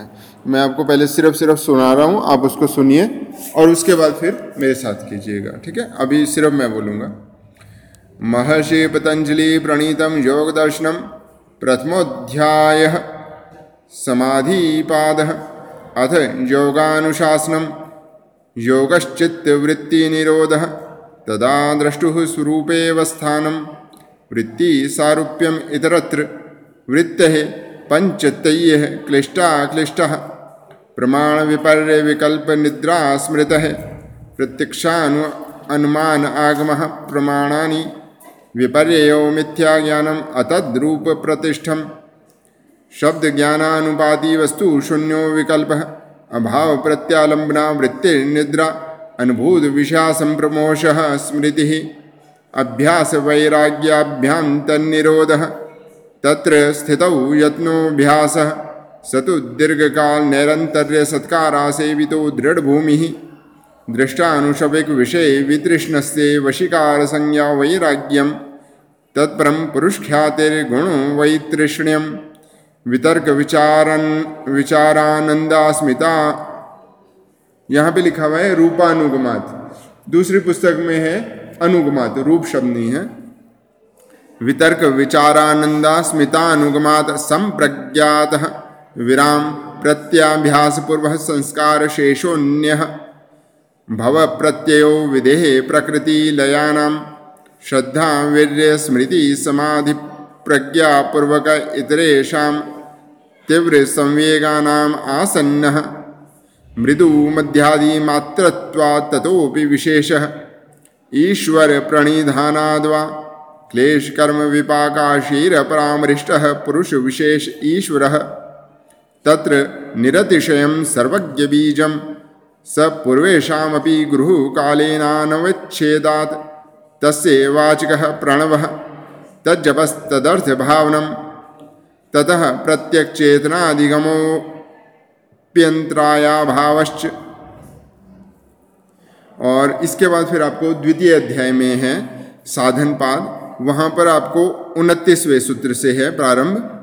है मैं आपको पहले सिर्फ़ सिर्फ़ सुना रहा हूँ, आप उसको सुनिए और उसके बाद फिर मेरे साथ कीजिएगा, ठीक है? अभी सिर्फ़ मैं बोलूँगा। महर्षि पतंजलि प्रणीतम योग दर्शनम प्रथमोध्याय समाधिपाद अथ योगानुशासनम योगश्चित्तवृत्तिनिरोध तदा द्रष्टुः स्वरूपेवस्थानं वृत्तिसारूप्यम् इतरत्र वृत्तेः पञ्चतय्यः क्लिष्टाक्लिष्टः प्रमाणविपर्यविकल्पनिद्रा स्मृतः। प्रत्यक्षानु अनुमान आगमः। प्रमाणानि विपर्ययो मिथ्याज्ञानम् अतद्रूपप्रतिष्ठम् शब्दज्ञानानुपाति वस्तु शून्यो विकल्पः। अभाव प्रत्यालंबना वृत्तिर्निद्रा अनुभूत विषया संप्रमोश स्मृति। अभ्यास वैराग्याभ्यां तन्निरोधः तत्र स्थितौ यत्नोऽभ्यास। स तु दीर्घकाल नैरंतर्य सत्कारा सेवितो दृढ़भूमि। दृष्टानुषविक विषय वितृष्णस्ते वशिकार संज्ञा वैराग्यम। तत्परम पुरुषख्यातिर्गुणो वैतृष्ण्यम। वितर्क विचारन विचारानंदास्मिता यहाँ पे लिखा हुआ है रूपानुगमात। दूसरी पुस्तक में है अनुगमात, रूप शब्द नहीं है। वितर्क विचारानंदा स्मितानुगमात संप्रज्ञात। विराम प्रत्याभ्यास पूर्व संस्कार शेषोन्य भव प्रत्ययो विदेह प्रकृति लयानाम श्रद्धा वीर्य स्मृति समाधि प्रज्ञापूर्वक इतरेशा तीव्र संवेगानाम आसन्न। मृदु मध्यादि मात्रत्वात् ततोपि विशेषः। ईश्वर प्रणिधानाद्वा क्लेश कर्म विपाकाशीर परामृष्टः पुरुष विशेष ईश्वरः। तत्र निरतिशयं सर्वज्ञबीजं स पूर्वेषामपि प्रणवः। तज्जपस्तदर्थभावनं ततः प्रत्यक्चेतनादिगमो प्यंत्रायाभावश्च और इसके बाद फिर आपको द्वितीय अध्याय में है साधन पाद वहाँ पर आपको उनतीसवें सूत्र से है प्रारंभ।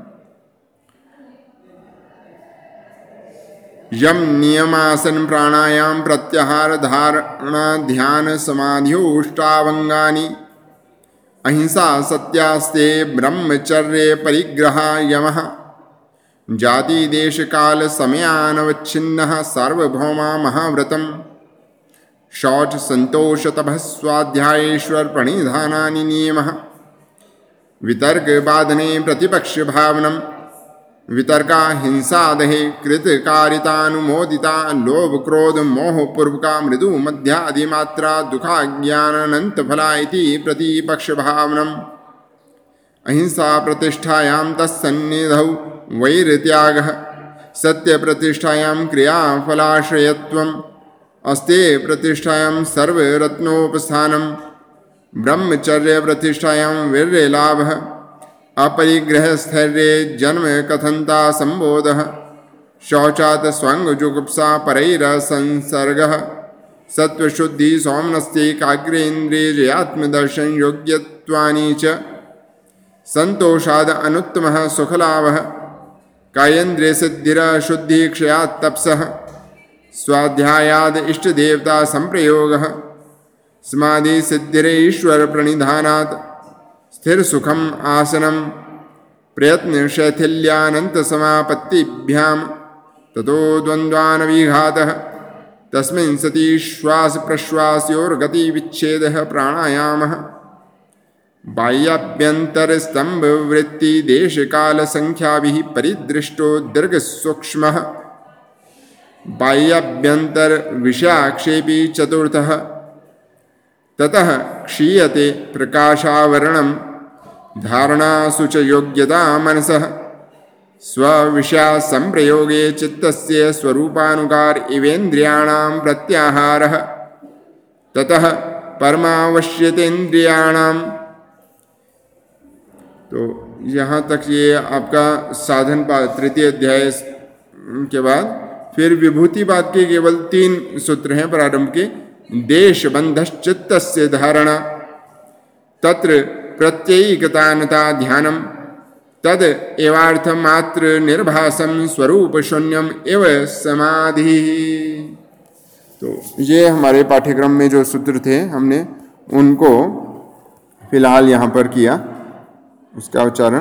यम नियमासन प्राणायाम प्रत्याहार धारणा ध्यान समाधियोष्टावंगानी अहिंसा सत्यास्ते ब्रह्मचर्य परिग्रह यम। जाति देश काल समयानवच्छिन्न सार्वभौमा महाव्रतम। शौच संतोष तप स्वाध्यायेश्वर प्रणिधाना नियम। वितर्क बाधने प्रतिपक्ष भावनम वितर्का हिंसादहे कृतकारितानुमोदिता लोभ क्रोध मोह पूर्वका मृदु, मध्यादिमात्रा दुखा ज्ञानंत फला प्रतिपक्ष भावनम अहिंसा प्रतिष्ठायां तत्सन्निधौ वैरत्याग। सत्य प्रतिष्ठायां क्रियाफलाश्रयत्वम्। अस्ते प्रतिष्ठायां सर्वरत्नोपस्थानं। ब्रह्मचर्य प्रतिष्ठायां वीर्यलाभः अपरिग्रहस्थैर्ये जन्म कथनता संबोधः शौचात् स्वङ्गजुगुप्सा परैरसंसर्गः सत्वशुद्धि सौमनस्यैकाग्रेन्द्रियजयात्मदर्शन योग्यत्वानि च संतोषाद अनुत्तम सुखलाभ कायेन्द्रिय सिद्धिर शुद्धि क्षया तपस स्वाध्यायाद इष्ट देवता संप्रयोग। समाधि सिद्धिरेश्वर प्रणिधानात्। स्थिर सुखम आसनम। प्रयत्न शैथिल्यानंत समापत्तिभ्याम। ततो द्वंद्वान विघात तस्मिन् सती श्वास प्रश्वासोर्गति विच्छेद प्राणायाम। बाह्याभ्यंतरस्तंभ वृत्ति देश काल संख्या परिदृष्टो दीर्घ सूक्ष्म बाह्याभ्यंतर विषयाक्षेपी चतुर्थ। ततः क्षीयते प्रकाशावरण धारणासु च योग्यता मनस। स्विषया संप्रयोगे चित्तस्य स्वरूपानुकार इवेन्द्रियाणां प्रत्याहारः। ततः परमावश्यतेन्द्रियाणां तो यहाँ तक ये आपका साधन पाद तृतीय अध्याय के बाद फिर विभूति बात के केवल तीन सूत्र हैं प्रारंभ के। देश बंधश्चित्त धारणा। तत्र प्रत्ययिकतानता ध्यानम, तद एवार्थ मात्र निर्भासम स्वरूप शून्यम एव समाधि। तो ये हमारे पाठ्यक्रम में जो सूत्र थे, हमने उनको फ़िलहाल यहाँ पर किया, उसका उच्चारण।